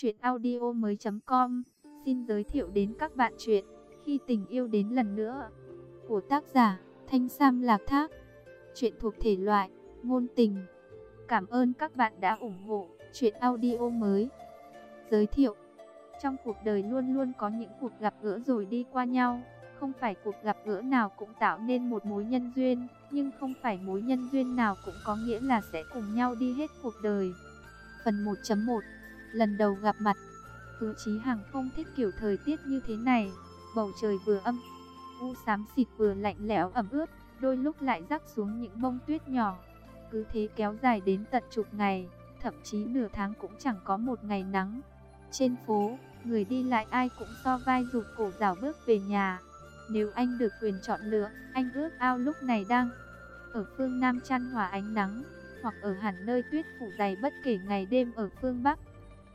Chuyện audio mới com. Xin giới thiệu đến các bạn chuyện Khi tình yêu đến lần nữa Của tác giả Thanh Sam Lạc Thác. Chuyện thuộc thể loại Ngôn tình. Cảm ơn các bạn đã ủng hộ Chuyện audio mới. Giới thiệu. Trong cuộc đời luôn luôn có những cuộc gặp gỡ rồi đi qua nhau. Không phải cuộc gặp gỡ nào cũng tạo nên một mối nhân duyên, Nhưng không phải mối nhân duyên nào cũng có nghĩa là sẽ cùng nhau đi hết cuộc đời. Phần 1.1 Lần đầu gặp mặt, Hứa Chí Hằng không thích kiểu thời tiết như thế này, bầu trời vừa âm, u xám xịt vừa lạnh lẽo ẩm ướt, đôi lúc lại rắc xuống những bông tuyết nhỏ. Cứ thế kéo dài đến tận chục ngày, thậm chí nửa tháng cũng chẳng có một ngày nắng. Trên phố, người đi lại ai cũng so vai rụt cổ rảo bước về nhà. Nếu anh được quyền chọn lựa, anh ước ao lúc này đang ở phương Nam chăn hòa ánh nắng, hoặc ở hẳn nơi tuyết phủ dày bất kể ngày đêm ở phương Bắc.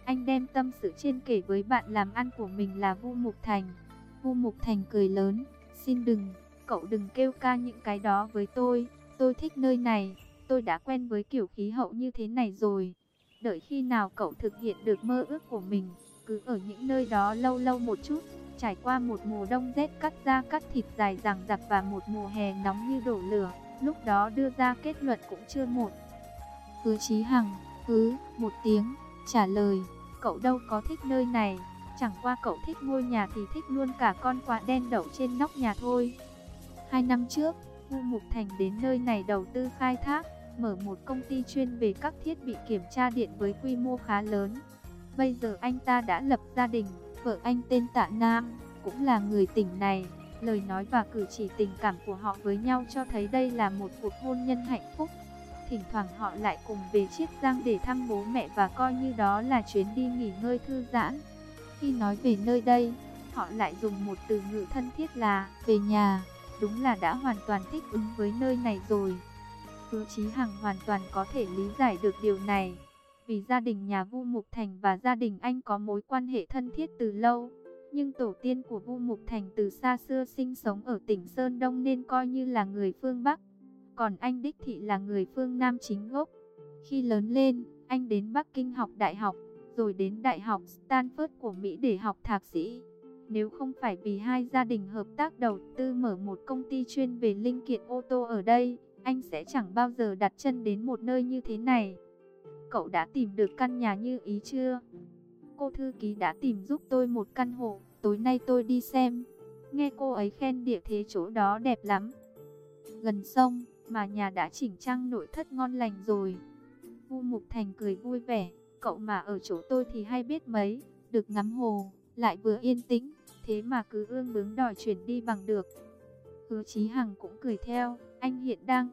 Anh đem tâm sự trên kể với bạn làm ăn của mình là Vu Mục Thành. Vu Mục Thành cười lớn, xin đừng, cậu đừng kêu ca những cái đó với tôi, tôi thích nơi này, tôi đã quen với kiểu khí hậu như thế này rồi. Đợi khi nào cậu thực hiện được mơ ước của mình, cứ ở những nơi đó lâu lâu một chút, trải qua một mùa đông rét cắt da cắt thịt dài dằng dặc và một mùa hè nóng như đổ lửa, lúc đó đưa ra kết luận cũng chưa một. Hứa Chí Hằng, cứ một tiếng, trả lời, cậu đâu có thích nơi này, chẳng qua cậu thích ngôi nhà thì thích luôn cả con quạ đen đậu trên nóc nhà thôi. Hai năm trước, Vu Mục Thành đến nơi này đầu tư khai thác, mở một công ty chuyên về các thiết bị kiểm tra điện với quy mô khá lớn. Bây giờ anh ta đã lập gia đình, vợ anh tên Tạ Nam, cũng là người tỉnh này. Lời nói và cử chỉ tình cảm của họ với nhau cho thấy đây là một cuộc hôn nhân hạnh phúc. Thỉnh thoảng họ lại cùng về Chiết Giang để thăm bố mẹ và coi như đó là chuyến đi nghỉ ngơi thư giãn. Khi nói về nơi đây, họ lại dùng một từ ngữ thân thiết là về nhà. Đúng là đã hoàn toàn thích ứng với nơi này rồi. Hứa Chí Hằng hoàn toàn có thể lý giải được điều này. Vì gia đình nhà Vu Mục Thành và gia đình anh có mối quan hệ thân thiết từ lâu. Nhưng tổ tiên của Vu Mục Thành từ xa xưa sinh sống ở tỉnh Sơn Đông nên coi như là người phương Bắc. Còn anh đích thị là người phương Nam chính gốc. Khi lớn lên, anh đến Bắc Kinh học đại học, rồi đến Đại học Stanford của Mỹ để học thạc sĩ. Nếu không phải vì hai gia đình hợp tác đầu tư mở một công ty chuyên về linh kiện ô tô ở đây, anh sẽ chẳng bao giờ đặt chân đến một nơi như thế này. Cậu đã tìm được căn nhà như ý chưa? Cô thư ký đã tìm giúp tôi một căn hộ, tối nay tôi đi xem. Nghe cô ấy khen địa thế chỗ đó đẹp lắm. Gần sông, mà nhà đã chỉnh trang nội thất ngon lành rồi. Vu Mục Thành cười vui vẻ, cậu mà ở chỗ tôi thì hay biết mấy, được ngắm hồ, lại vừa yên tĩnh, thế mà cứ ương bướng đòi chuyển đi bằng được. Hứa Chí Hằng cũng cười theo, anh hiện đang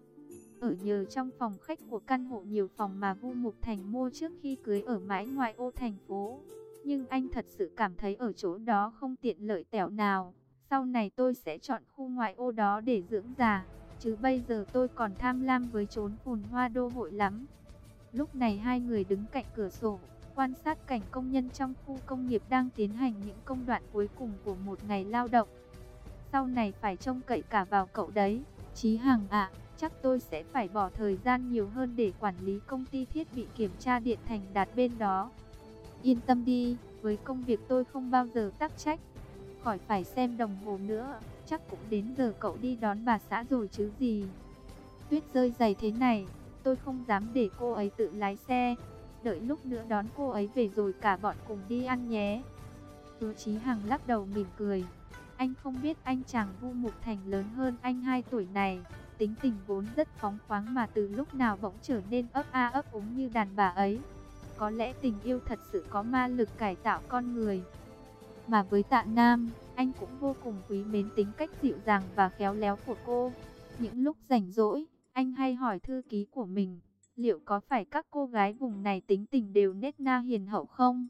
ở nhờ trong phòng khách của căn hộ nhiều phòng mà Vu Mục Thành mua trước khi cưới ở mãi ngoài ô thành phố. Nhưng anh thật sự cảm thấy ở chỗ đó không tiện lợi tẻo nào. Sau này tôi sẽ chọn khu ngoại ô đó để dưỡng già chứ bây giờ tôi còn tham lam với chốn phồn hoa đô hội lắm. Lúc này hai người đứng cạnh cửa sổ, quan sát cảnh công nhân trong khu công nghiệp đang tiến hành những công đoạn cuối cùng của một ngày lao động. Sau này phải trông cậy cả vào cậu đấy, Chí Hằng ạ, chắc tôi sẽ phải bỏ thời gian nhiều hơn để quản lý công ty thiết bị kiểm tra điện thành đạt bên đó. Yên tâm đi, với công việc tôi không bao giờ tắc trách, khỏi phải xem đồng hồ nữa chắc cũng đến giờ cậu đi đón bà xã rồi chứ gì. Tuyết rơi dày thế này, tôi không dám để cô ấy tự lái xe. Đợi lúc nữa đón cô ấy về rồi cả bọn cùng đi ăn nhé. Hứa Chí Hằng lắc đầu mỉm cười. Anh không biết anh chàng Vu Mục Thành lớn hơn anh 2 tuổi này. Tính tình vốn rất phóng khoáng mà từ lúc nào bỗng trở nên ấp a ấp úng như đàn bà ấy. Có lẽ tình yêu thật sự có ma lực cải tạo con người. Mà với tạ Nam, anh cũng vô cùng quý mến tính cách dịu dàng và khéo léo của cô. Những lúc rảnh rỗi, anh hay hỏi thư ký của mình, liệu có phải các cô gái vùng này tính tình đều nết na hiền hậu không?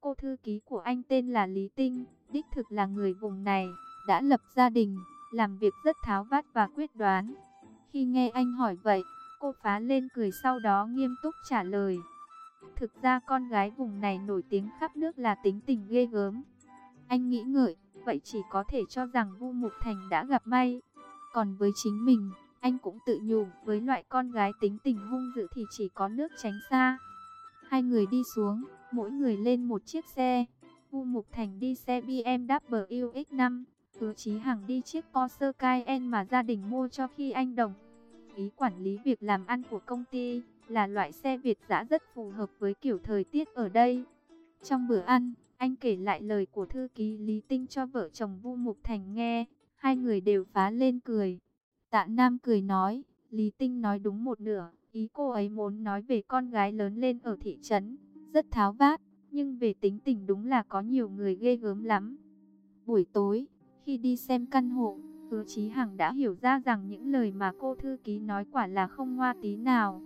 Cô thư ký của anh tên là Lý Tinh, đích thực là người vùng này, đã lập gia đình, làm việc rất tháo vát và quyết đoán. Khi nghe anh hỏi vậy, cô phá lên cười sau đó nghiêm túc trả lời. Thực ra con gái vùng này nổi tiếng khắp nước là tính tình ghê gớm. Anh nghĩ ngợi, vậy chỉ có thể cho rằng Vu Mục Thành đã gặp may. Còn với chính mình, anh cũng tự nhủ với loại con gái tính tình hung dữ thì chỉ có nước tránh xa. Hai người đi xuống, mỗi người lên một chiếc xe. Vu Mục Thành đi xe BMW X5, Hứa Chí Hằng đi chiếc Porsche Cayenne mà gia đình mua cho khi anh đồng ý quản lý việc làm ăn của công ty, là loại xe Việt dã rất phù hợp với kiểu thời tiết ở đây. Trong bữa ăn, anh kể lại lời của thư ký Lý Tinh cho vợ chồng Vu Mục Thành nghe, hai người đều phá lên cười. Tạ Nam cười nói, Lý Tinh nói đúng một nửa, ý cô ấy muốn nói về con gái lớn lên ở thị trấn, rất tháo vát, nhưng về tính tình đúng là có nhiều người ghê gớm lắm. Buổi tối, khi đi xem căn hộ, Hứa Chí Hằng đã hiểu ra rằng những lời mà cô thư ký nói quả là không hoa tí nào.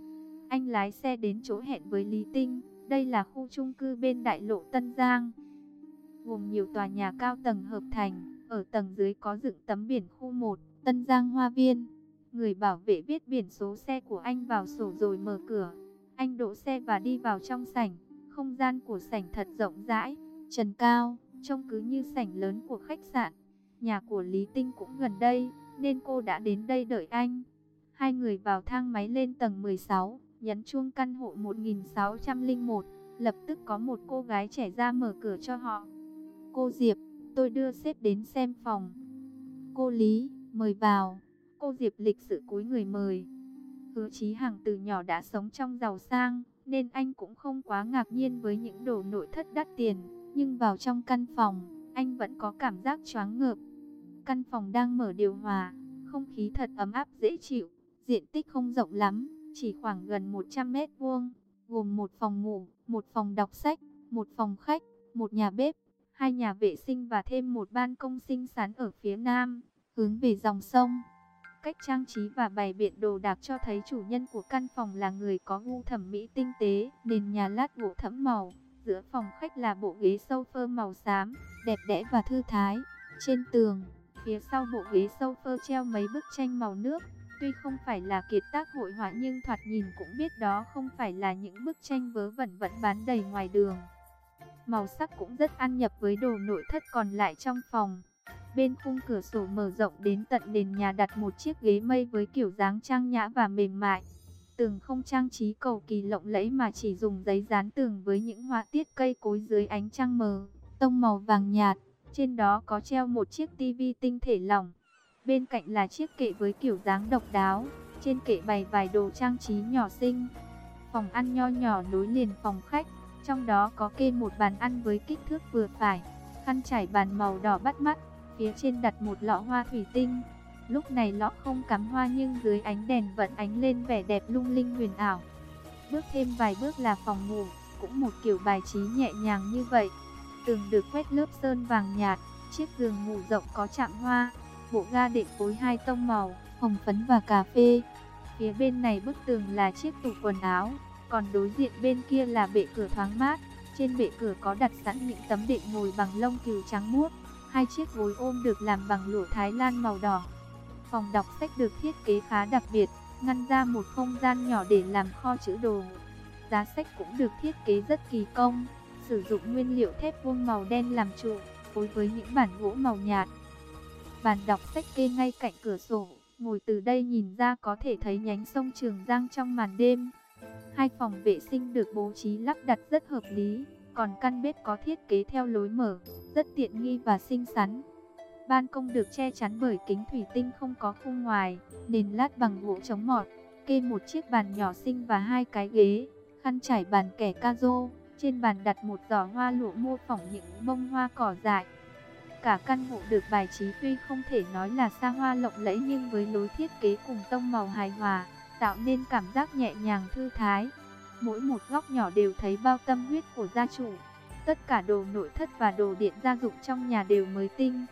Anh lái xe đến chỗ hẹn với Lý Tinh, đây là khu chung cư bên đại lộ Tân Giang. Gồm nhiều tòa nhà cao tầng hợp thành, ở tầng dưới có dựng tấm biển khu 1, Tân Giang Hoa Viên. Người bảo vệ viết biển số xe của anh vào sổ rồi mở cửa. Anh đỗ xe và đi vào trong sảnh. Không gian của sảnh thật rộng rãi, trần cao, trông cứ như sảnh lớn của khách sạn. Nhà của Lý Tinh cũng gần đây, nên cô đã đến đây đợi anh. Hai người vào thang máy lên tầng 16, nhấn chuông căn hộ 1601. Lập tức có một cô gái trẻ ra mở cửa cho họ. Cô Diệp, tôi đưa sếp đến xem phòng. Cô Lý, mời vào. Cô Diệp lịch sự cúi người mời. Hứa Chí Hằng từ nhỏ đã sống trong giàu sang, nên anh cũng không quá ngạc nhiên với những đồ nội thất đắt tiền. Nhưng vào trong căn phòng, anh vẫn có cảm giác choáng ngợp. Căn phòng đang mở điều hòa, không khí thật ấm áp dễ chịu, diện tích không rộng lắm, chỉ khoảng gần 100 mét vuông, gồm một phòng ngủ, một phòng đọc sách, một phòng khách, một nhà bếp, hai nhà vệ sinh và thêm một ban công xinh xắn ở phía nam, hướng về dòng sông. Cách trang trí và bày biện đồ đạc cho thấy chủ nhân của căn phòng là người có gu thẩm mỹ tinh tế, nền nhà lát gỗ thẫm màu, giữa phòng khách là bộ ghế sofa màu xám, đẹp đẽ và thư thái. Trên tường, phía sau bộ ghế sofa treo mấy bức tranh màu nước, tuy không phải là kiệt tác hội họa nhưng thoạt nhìn cũng biết đó không phải là những bức tranh vớ vẩn vẫn bán đầy ngoài đường. Màu sắc cũng rất ăn nhập với đồ nội thất còn lại trong phòng. Bên khung cửa sổ mở rộng đến tận nền nhà đặt một chiếc ghế mây với kiểu dáng trang nhã và mềm mại. Tường không trang trí cầu kỳ lộng lẫy mà chỉ dùng giấy dán tường với những họa tiết cây cối dưới ánh trăng mờ, tông màu vàng nhạt. Trên đó có treo một chiếc tivi tinh thể lỏng. Bên cạnh là chiếc kệ với kiểu dáng độc đáo. Trên kệ bày vài đồ trang trí nhỏ xinh. Phòng ăn nho nhỏ nối liền phòng khách. Trong đó có kê một bàn ăn với kích thước vừa phải. Khăn trải bàn màu đỏ bắt mắt. Phía trên đặt một lọ hoa thủy tinh. Lúc này lọ không cắm hoa nhưng dưới ánh đèn vẫn ánh lên vẻ đẹp lung linh huyền ảo. Bước thêm vài bước là phòng ngủ, cũng một kiểu bài trí nhẹ nhàng như vậy. Tường được quét lớp sơn vàng nhạt, chiếc giường ngủ rộng có chạm hoa, bộ ga đệm phối hai tông màu, hồng phấn và cà phê. Phía bên này bức tường là chiếc tủ quần áo, còn đối diện bên kia là bệ cửa thoáng mát. Trên bệ cửa có đặt sẵn những tấm đệm ngồi bằng lông cừu trắng muốt, hai chiếc gối ôm được làm bằng lụa Thái Lan màu đỏ. Phòng đọc sách được thiết kế khá đặc biệt, ngăn ra một không gian nhỏ để làm kho chữ đồ. Giá sách cũng được thiết kế rất kỳ công, sử dụng nguyên liệu thép vuông màu đen làm trụ, phối với những bản gỗ màu nhạt. Bàn đọc sách kê ngay cạnh cửa sổ, ngồi từ đây nhìn ra có thể thấy nhánh sông Trường Giang trong màn đêm. Hai phòng vệ sinh được bố trí lắp đặt rất hợp lý, còn căn bếp có thiết kế theo lối mở, rất tiện nghi và xinh xắn. Ban công được che chắn bởi kính thủy tinh không có khung ngoài, nền lát bằng gỗ chống mọt, kê một chiếc bàn nhỏ xinh và hai cái ghế, khăn trải bàn kẻ ca rô. Trên bàn đặt một giỏ hoa lụa mô phỏng những bông hoa cỏ dại. Cả căn hộ được bài trí tuy không thể nói là xa hoa lộng lẫy nhưng với lối thiết kế cùng tông màu hài hòa, tạo nên cảm giác nhẹ nhàng thư thái. Mỗi một góc nhỏ đều thấy bao tâm huyết của gia chủ. Tất cả đồ nội thất và đồ điện gia dụng trong nhà đều mới tinh.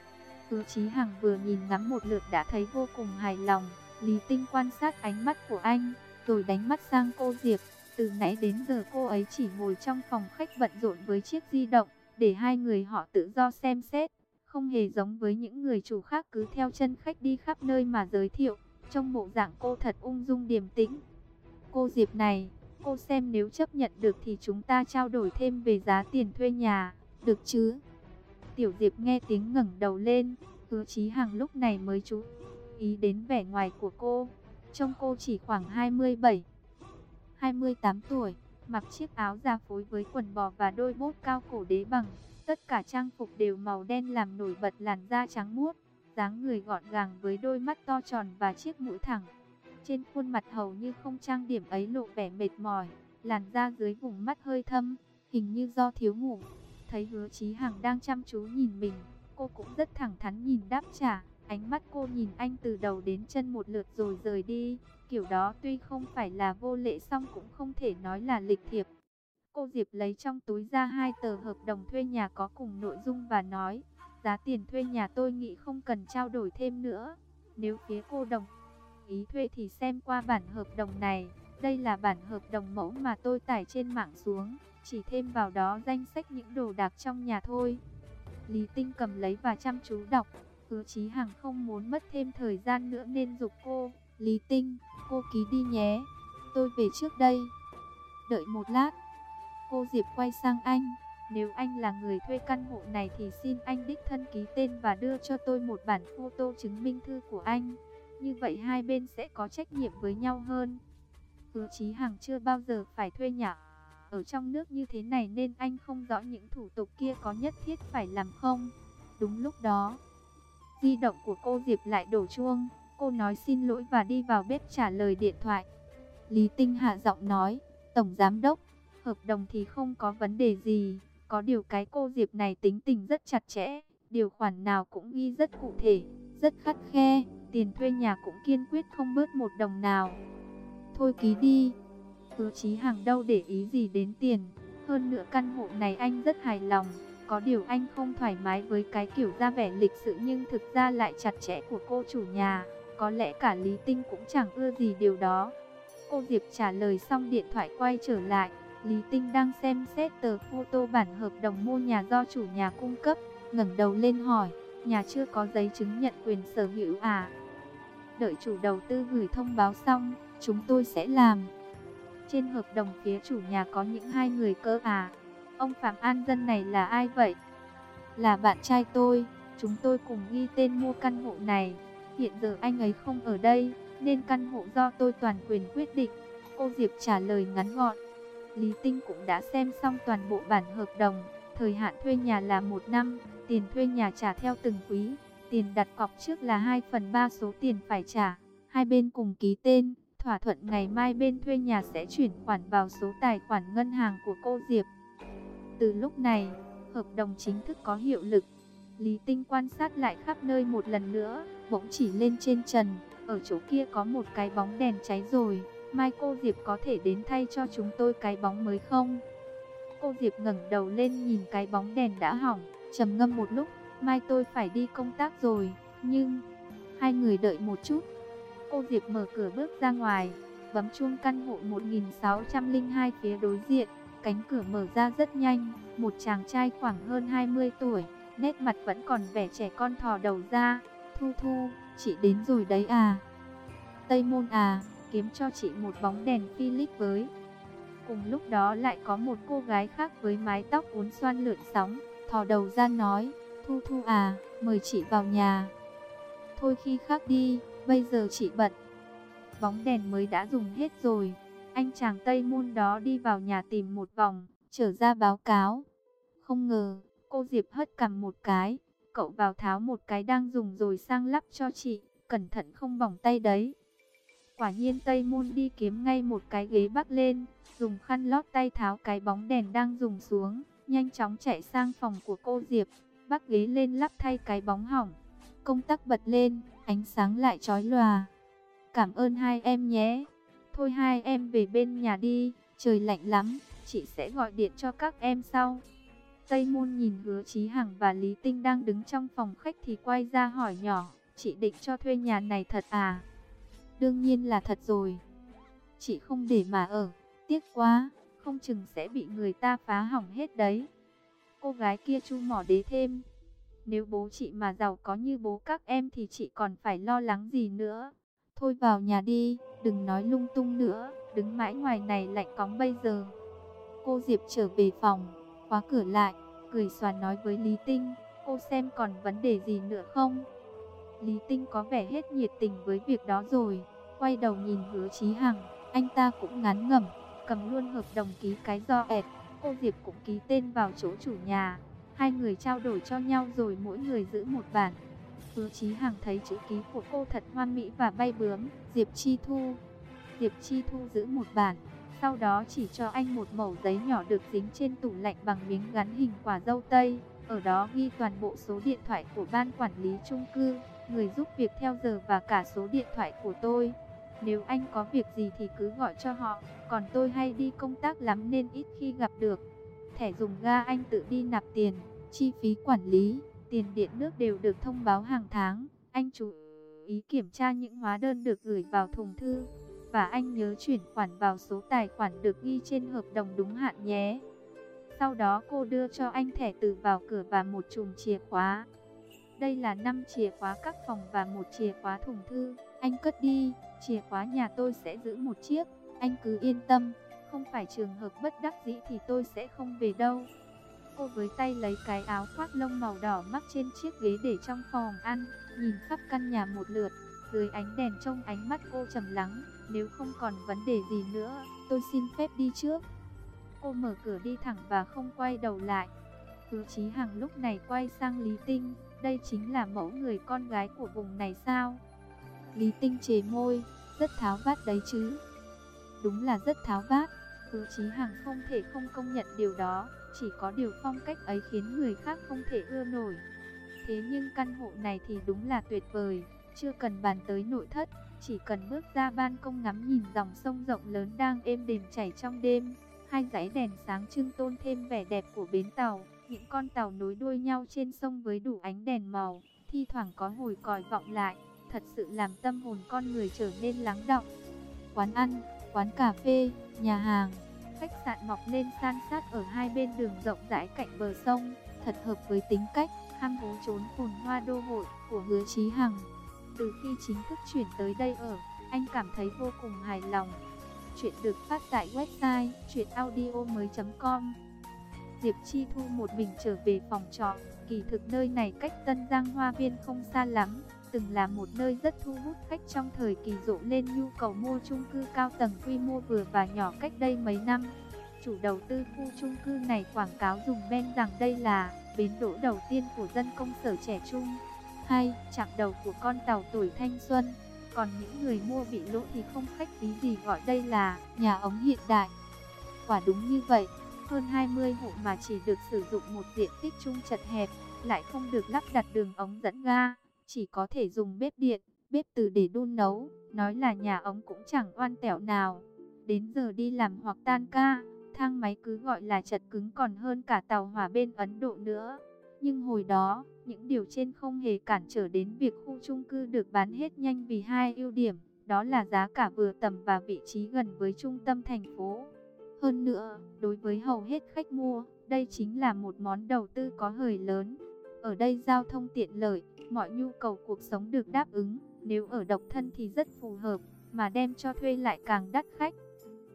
tứ Chí Hằng vừa nhìn ngắm một lượt đã thấy vô cùng hài lòng. Lý Tinh quan sát ánh mắt của anh, rồi đánh mắt sang cô Diệp. Từ nãy đến giờ cô ấy chỉ ngồi trong phòng khách bận rộn với chiếc di động, để hai người họ tự do xem xét. Không hề giống với những người chủ khác cứ theo chân khách đi khắp nơi mà giới thiệu. Trong bộ dạng cô thật ung dung điềm tĩnh. Cô Diệp này, cô xem nếu chấp nhận được thì chúng ta trao đổi thêm về giá tiền thuê nhà, được chứ? Tiểu Diệp nghe tiếng ngẩng đầu lên, hứa chí hàng lúc này mới chú ý đến vẻ ngoài của cô. Trông cô chỉ khoảng 27, 28 tuổi, mặc chiếc áo da phối với quần bò và đôi bốt cao cổ đế bằng. Tất cả trang phục đều màu đen làm nổi bật làn da trắng muốt, dáng người gọn gàng với đôi mắt to tròn và chiếc mũi thẳng. Trên khuôn mặt hầu như không trang điểm ấy lộ vẻ mệt mỏi, làn da dưới vùng mắt hơi thâm, hình như do thiếu ngủ. Thấy hứa Chí Hằng đang chăm chú nhìn mình, cô cũng rất thẳng thắn nhìn đáp trả. Ánh mắt cô nhìn anh từ đầu đến chân một lượt rồi rời đi. Kiểu đó tuy không phải là vô lễ song cũng không thể nói là lịch thiệp. Cô Diệp lấy trong túi ra hai tờ hợp đồng thuê nhà có cùng nội dung và nói, giá tiền thuê nhà tôi nghĩ không cần trao đổi thêm nữa. Nếu phía cô đồng ý thuê thì xem qua bản hợp đồng này. Đây là bản hợp đồng mẫu mà tôi tải trên mạng xuống, chỉ thêm vào đó danh sách những đồ đạc trong nhà thôi. Lý Tinh cầm lấy và chăm chú đọc, hứa Chí Hằng không muốn mất thêm thời gian nữa nên dục cô. Lý Tinh, cô ký đi nhé, tôi về trước đây. Đợi một lát, cô Diệp quay sang anh. Nếu anh là người thuê căn hộ này thì xin anh đích thân ký tên và đưa cho tôi một bản photo chứng minh thư của anh. Như vậy hai bên sẽ có trách nhiệm với nhau hơn. Hứa Chí Hằng chưa bao giờ phải thuê nhà ở trong nước như thế này nên anh không rõ những thủ tục kia có nhất thiết phải làm không. Đúng lúc đó, di động của cô Diệp lại đổ chuông. Cô nói xin lỗi và đi vào bếp trả lời điện thoại. Lý Tinh hạ giọng nói, Tổng Giám Đốc, hợp đồng thì không có vấn đề gì. Có điều cái cô Diệp này tính tình rất chặt chẽ, điều khoản nào cũng ghi rất cụ thể, rất khắt khe, tiền thuê nhà cũng kiên quyết không bớt một đồng nào. Thôi ký đi. Hứa Chí hàng đâu để ý gì đến tiền, hơn nữa căn hộ này anh rất hài lòng. Có điều anh không thoải mái với cái kiểu ra vẻ lịch sự nhưng thực ra lại chặt chẽ của cô chủ nhà. Có lẽ cả Lý Tinh cũng chẳng ưa gì điều đó. Cô Diệp trả lời xong điện thoại quay trở lại. Lý Tinh đang xem xét tờ photo bản hợp đồng mua nhà do chủ nhà cung cấp. ngẩng đầu lên hỏi, nhà chưa có giấy chứng nhận quyền sở hữu à? Đợi chủ đầu tư gửi thông báo xong, chúng tôi sẽ làm. Trên hợp đồng phía chủ nhà có những hai người cơ à? Ông Phạm An Dân này là ai vậy? Là bạn trai tôi, chúng tôi cùng ghi tên mua căn hộ này. Hiện giờ anh ấy không ở đây, nên căn hộ do tôi toàn quyền quyết định. Cô Diệp trả lời ngắn gọn. Lý Tinh cũng đã xem xong toàn bộ bản hợp đồng. Thời hạn thuê nhà là một năm, tiền thuê nhà trả theo từng quý. Tiền đặt cọc trước là 2 phần 3 số tiền phải trả. Hai bên cùng ký tên, thỏa thuận ngày mai bên thuê nhà sẽ chuyển khoản vào số tài khoản ngân hàng của cô Diệp. Từ lúc này, hợp đồng chính thức có hiệu lực. Lý Tinh quan sát lại khắp nơi một lần nữa, bỗng chỉ lên trên trần, ở chỗ kia có một cái bóng đèn cháy rồi, mai cô Diệp có thể đến thay cho chúng tôi cái bóng mới không? Cô Diệp ngẩng đầu lên nhìn cái bóng đèn đã hỏng, trầm ngâm một lúc, mai tôi phải đi công tác rồi, nhưng... Hai người đợi một chút. Cô Diệp mở cửa bước ra ngoài, bấm chuông căn hộ 1602 phía đối diện. Cánh cửa mở ra rất nhanh, một chàng trai khoảng hơn 20 tuổi, nét mặt vẫn còn vẻ trẻ con thò đầu ra. Thu Thu, chị đến rồi đấy à? Tây Môn à, kiếm cho chị một bóng đèn Philip với. Cùng lúc đó lại có một cô gái khác với mái tóc uốn xoăn lượn sóng, thò đầu ra nói, Thu Thu à, mời chị vào nhà. Thôi khi khác đi, bây giờ chị bận. Bóng đèn mới đã dùng hết rồi. Anh chàng Tây Môn đó đi vào nhà tìm một vòng, trở ra báo cáo. Không ngờ, cô Diệp hất cầm một cái, cậu vào tháo một cái đang dùng rồi sang lắp cho chị, cẩn thận không bỏng tay đấy. Quả nhiên Tây Môn đi kiếm ngay một cái ghế bắc lên, dùng khăn lót tay tháo cái bóng đèn đang dùng xuống, nhanh chóng chạy sang phòng của cô Diệp, bắc ghế lên lắp thay cái bóng hỏng. Công tắc bật lên, ánh sáng lại chói lòa. Cảm ơn hai em nhé. Thôi hai em về bên nhà đi, trời lạnh lắm, chị sẽ gọi điện cho các em sau. Tây Môn nhìn hứa Chí Hằng và Lý Tinh đang đứng trong phòng khách thì quay ra hỏi nhỏ, chị định cho thuê nhà này thật à? Đương nhiên là thật rồi. Chị không để mà ở, tiếc quá, không chừng sẽ bị người ta phá hỏng hết đấy. Cô gái kia chu mỏ đế thêm. Nếu bố chị mà giàu có như bố các em thì chị còn phải lo lắng gì nữa. Thôi vào nhà đi, đừng nói lung tung nữa, đứng mãi ngoài này lạnh cóng bây giờ. Cô Diệp trở về phòng, khóa cửa lại, cười xòa nói với Lý Tinh, cô xem còn vấn đề gì nữa không? Lý Tinh có vẻ hết nhiệt tình với việc đó rồi, quay đầu nhìn hứa Chí Hằng, anh ta cũng ngán ngẩm, cầm luôn hợp đồng ký cái do ẹt. Cô Diệp cũng ký tên vào chỗ chủ nhà. Hai người trao đổi cho nhau rồi mỗi người giữ một bản. Hứa Chí Hằng thấy chữ ký của cô thật hoan mỹ và bay bướm. Diệp Chi Thu. Diệp Chi Thu giữ một bản. Sau đó chỉ cho anh một mẩu giấy nhỏ được dính trên tủ lạnh bằng miếng gắn hình quả dâu tây. Ở đó ghi toàn bộ số điện thoại của ban quản lý chung cư, người giúp việc theo giờ và cả số điện thoại của tôi. Nếu anh có việc gì thì cứ gọi cho họ, còn tôi hay đi công tác lắm nên ít khi gặp được. Thẻ dùng ga anh tự đi nạp tiền, chi phí quản lý, tiền điện nước đều được thông báo hàng tháng. Anh chú ý kiểm tra những hóa đơn được gửi vào thùng thư. Và anh nhớ chuyển khoản vào số tài khoản được ghi trên hợp đồng đúng hạn nhé. Sau đó cô đưa cho anh thẻ từ vào cửa và một chùm chìa khóa. Đây là 5 chìa khóa các phòng và một chìa khóa thùng thư. Anh cất đi, chìa khóa nhà tôi sẽ giữ một chiếc. Anh cứ yên tâm, không phải trường hợp bất đắc dĩ thì tôi sẽ không về đâu. Cô với tay lấy cái áo khoác lông màu đỏ mắc trên chiếc ghế để trong phòng ăn, nhìn khắp căn nhà một lượt. Dưới ánh đèn trong ánh mắt cô trầm lắng, nếu không còn vấn đề gì nữa, tôi xin phép đi trước. Cô mở cửa đi thẳng và không quay đầu lại. Hứa Chí Hằng lúc này quay sang Lý Tinh, đây chính là mẫu người con gái của vùng này sao? Lý Tinh chề môi, rất tháo vát đấy chứ. Đúng là rất tháo vát, Hứa Chí Hằng không thể không công nhận điều đó, chỉ có điều phong cách ấy khiến người khác không thể ưa nổi. Thế nhưng căn hộ này thì đúng là tuyệt vời, chưa cần bàn tới nội thất, chỉ cần bước ra ban công ngắm nhìn dòng sông rộng lớn đang êm đềm chảy trong đêm. Hai dãy đèn sáng trưng tôn thêm vẻ đẹp của bến tàu, những con tàu nối đuôi nhau trên sông với đủ ánh đèn màu, thi thoảng có hồi còi vọng lại, thật sự làm tâm hồn con người trở nên lắng động. Quán ăn, quán cà phê, nhà hàng, khách sạn mọc lên san sát ở hai bên đường rộng rãi cạnh bờ sông, thật hợp với tính cách ham hố trốn phồn hoa đô hội của Hứa Chí Hằng. Từ khi chính thức chuyển tới đây ở, anh cảm thấy vô cùng hài lòng. Chuyện được phát tại website chuyenaudio.com Diệp Chi Thu một mình trở về phòng trọ, kỳ thực nơi này cách Tân Giang Hoa Viên không xa lắm, từng là một nơi rất thu hút khách trong thời kỳ rộ lên nhu cầu mua chung cư cao tầng quy mô vừa và nhỏ cách đây mấy năm. Chủ đầu tư khu chung cư này quảng cáo dùng ben rằng đây là bến đỗ đầu tiên của dân công sở trẻ trung, hay chạm đầu của con tàu tuổi thanh xuân. Còn những người mua bị lỗ thì không khách khí gì gọi đây là nhà ống hiện đại. Quả đúng như vậy, hơn 20 hộ mà chỉ được sử dụng một diện tích chung chật hẹp, lại không được lắp đặt đường ống dẫn ga, chỉ có thể dùng bếp điện, bếp từ để đun nấu, nói là nhà ống cũng chẳng oan tẻo nào. Đến giờ đi làm hoặc tan ca, thang máy cứ gọi là chật cứng còn hơn cả tàu hỏa bên Ấn Độ nữa. Nhưng hồi đó, những điều trên không hề cản trở đến việc khu chung cư được bán hết nhanh vì hai ưu điểm, đó là giá cả vừa tầm và vị trí gần với trung tâm thành phố. Hơn nữa, đối với hầu hết khách mua, đây chính là một món đầu tư có hời lớn. Ở đây giao thông tiện lợi, mọi nhu cầu cuộc sống được đáp ứng, nếu ở độc thân thì rất phù hợp, mà đem cho thuê lại càng đắt khách.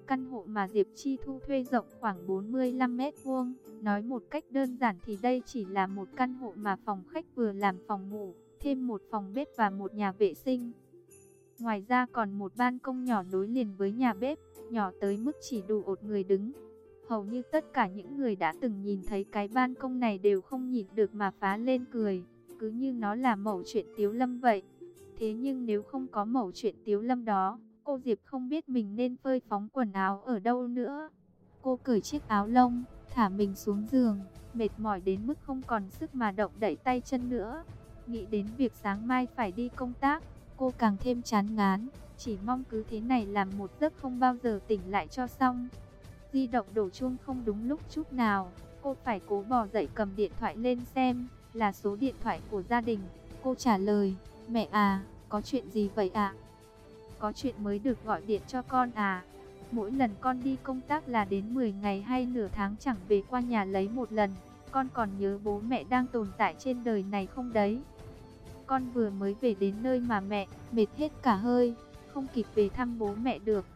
Căn hộ mà Diệp Chi Thu thuê rộng khoảng 45 mét vuông, nói một cách đơn giản thì đây chỉ là một căn hộ mà phòng khách vừa làm phòng ngủ, thêm một phòng bếp và một nhà vệ sinh. Ngoài ra còn một ban công nhỏ nối liền với nhà bếp, nhỏ tới mức chỉ đủ ột người đứng. Hầu như tất cả những người đã từng nhìn thấy cái ban công này đều không nhìn được mà phá lên cười, cứ như nó là mẩu chuyện tiếu lâm vậy. Thế nhưng nếu không có mẩu chuyện tiếu lâm đó, cô Diệp không biết mình nên phơi phóng quần áo ở đâu nữa. Cô cởi chiếc áo lông, thả mình xuống giường, mệt mỏi đến mức không còn sức mà động đẩy tay chân nữa. Nghĩ đến việc sáng mai phải đi công tác, cô càng thêm chán ngán, chỉ mong cứ thế này làm một giấc không bao giờ tỉnh lại cho xong. Di động đổ chuông không đúng lúc chút nào, cô phải cố bò dậy cầm điện thoại lên xem, là số điện thoại của gia đình. Cô trả lời, mẹ à, có chuyện gì vậy ạ? Có chuyện mới được gọi điện cho con à? Mỗi lần con đi công tác là đến 10 ngày hay nửa tháng chẳng về qua nhà lấy một lần. Con còn nhớ bố mẹ đang tồn tại trên đời này không đấy? Con vừa mới về đến nơi mà mẹ mệt hết cả hơi, không kịp về thăm bố mẹ được.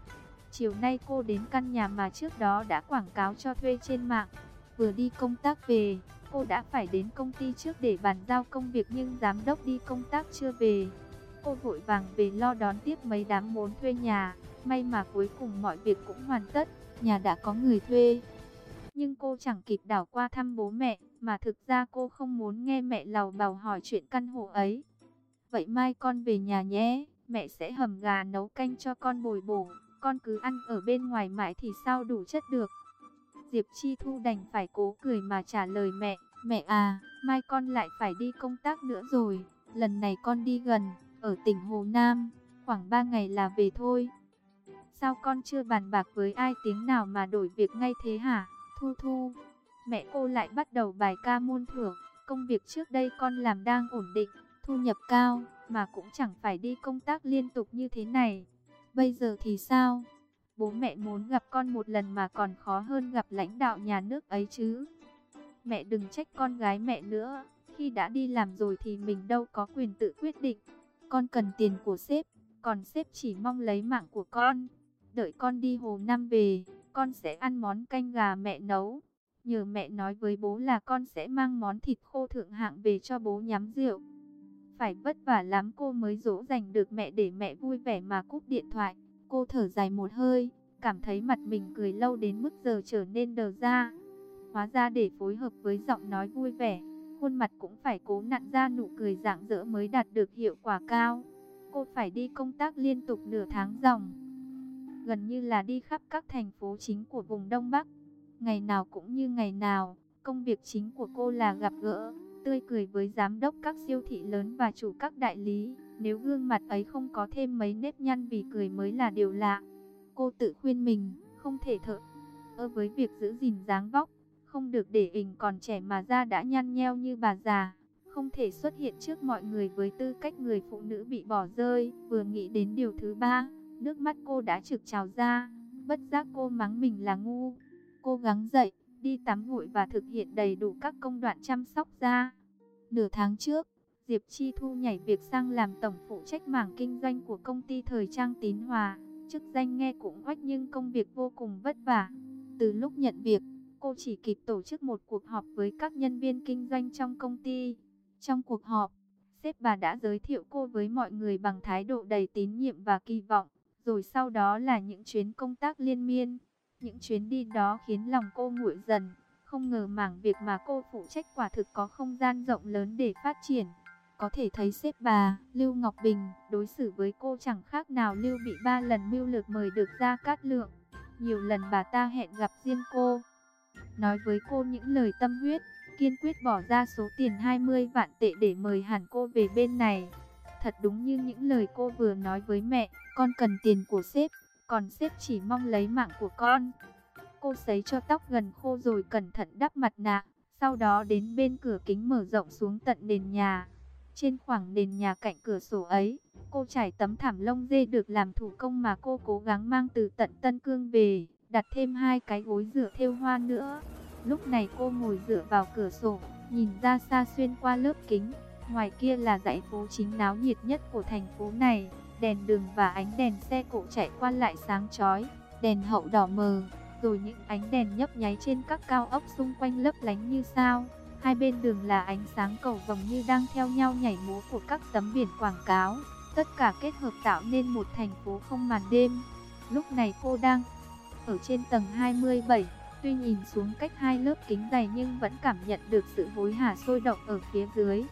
Chiều nay cô đến căn nhà mà trước đó đã quảng cáo cho thuê trên mạng. Vừa đi công tác về, cô đã phải đến công ty trước để bàn giao công việc nhưng giám đốc đi công tác chưa về. Cô vội vàng về lo đón tiếp mấy đám muốn thuê nhà, may mà cuối cùng mọi việc cũng hoàn tất. nhà đã có người thuê. Nhưng cô chẳng kịp đảo qua thăm bố mẹ, mà thực ra cô không muốn nghe mẹ lầu bầu hỏi chuyện căn hộ ấy. Vậy mai con về nhà nhé, mẹ sẽ hầm gà nấu canh cho con bồi bổ, con cứ ăn ở bên ngoài mãi thì sao đủ chất được. Diệp Chi Thu đành phải cố cười mà trả lời mẹ, mẹ à, mai con lại phải đi công tác nữa rồi, lần này con đi gần, ở tỉnh Hồ Nam, khoảng 3 ngày là về thôi. Sao con chưa bàn bạc với ai tiếng nào mà đổi việc ngay thế hả? Thu Thu, mẹ cô lại bắt đầu bài ca môn thưởng, công việc trước đây con làm đang ổn định, thu nhập cao, mà cũng chẳng phải đi công tác liên tục như thế này. Bây giờ thì sao? Bố mẹ muốn gặp con một lần mà còn khó hơn gặp lãnh đạo nhà nước ấy chứ. Mẹ đừng trách con gái mẹ nữa, khi đã đi làm rồi thì mình đâu có quyền tự quyết định. Con cần tiền của sếp, còn sếp chỉ mong lấy mạng của con. Đợi con đi Hồ Nam về, con sẽ ăn món canh gà mẹ nấu. Nhờ mẹ nói với bố là con sẽ mang món thịt khô thượng hạng về cho bố nhắm rượu. Phải vất vả lắm cô mới dỗ dành được mẹ để mẹ vui vẻ mà cúp điện thoại. Cô thở dài một hơi, cảm thấy mặt mình cười lâu đến mức giờ trở nên đờ ra. Hóa ra để phối hợp với giọng nói vui vẻ, khuôn mặt cũng phải cố nặn ra nụ cười rạng rỡ mới đạt được hiệu quả cao. Cô phải đi công tác liên tục nửa tháng dòng. Gần như là đi khắp các thành phố chính của vùng Đông Bắc. Ngày nào cũng như ngày nào, công việc chính của cô là gặp gỡ, tươi cười với giám đốc các siêu thị lớn và chủ các đại lý. Nếu gương mặt ấy không có thêm mấy nếp nhăn vì cười mới là điều lạ. Cô tự khuyên mình, không thể thở ơ với việc giữ gìn dáng vóc, không được để hình còn trẻ mà da đã nhăn nheo như bà già, không thể xuất hiện trước mọi người với tư cách người phụ nữ bị bỏ rơi. Vừa nghĩ đến điều thứ ba, nước mắt cô đã trực trào ra, bất giác cô mắng mình là ngu. cô gắng dậy, đi tắm gội và thực hiện đầy đủ các công đoạn chăm sóc da. Nửa tháng trước, Diệp Chi Thu nhảy việc sang làm tổng phụ trách mảng kinh doanh của công ty thời trang Tín Hòa. Chức danh nghe cũng oách nhưng công việc vô cùng vất vả. Từ lúc nhận việc, cô chỉ kịp tổ chức một cuộc họp với các nhân viên kinh doanh trong công ty. Trong cuộc họp, sếp bà đã giới thiệu cô với mọi người bằng thái độ đầy tín nhiệm và kỳ vọng. Rồi sau đó là những chuyến công tác liên miên. Những chuyến đi đó khiến lòng cô nguội dần. Không ngờ mảng việc mà cô phụ trách quả thực có không gian rộng lớn để phát triển. Có thể thấy sếp bà, Lưu Ngọc Bình, đối xử với cô chẳng khác nào Lưu bị ba lần mưu lược mời được ra cát lượng. Nhiều lần bà ta hẹn gặp riêng cô. Nói với cô những lời tâm huyết, kiên quyết bỏ ra số tiền 20 vạn tệ để mời hẳn cô về bên này. Thật đúng như những lời cô vừa nói với mẹ, con cần tiền của sếp, còn xếp chỉ mong lấy mạng của con. Cô sấy cho tóc gần khô rồi cẩn thận đắp mặt nạ, sau đó đến bên cửa kính mở rộng xuống tận nền nhà. Trên khoảng nền nhà cạnh cửa sổ ấy, cô trải tấm thảm lông dê được làm thủ công mà cô cố gắng mang từ tận Tân Cương về, đặt thêm hai cái gối dựa theo hoa nữa. Lúc này cô ngồi dựa vào cửa sổ, nhìn ra xa xuyên qua lớp kính. Ngoài kia là dãy phố chính náo nhiệt nhất của thành phố này, đèn đường và ánh đèn xe cộ chạy qua lại sáng chói, đèn hậu đỏ mờ, rồi những ánh đèn nhấp nháy trên các cao ốc xung quanh lấp lánh như sao. Hai bên đường là ánh sáng cầu vồng như đang theo nhau nhảy múa của các tấm biển quảng cáo. Tất cả kết hợp tạo nên một thành phố không màn đêm. Lúc này cô đang ở trên tầng 27. Tuy nhìn xuống cách hai lớp kính dày nhưng vẫn cảm nhận được sự hối hả sôi động ở phía dưới.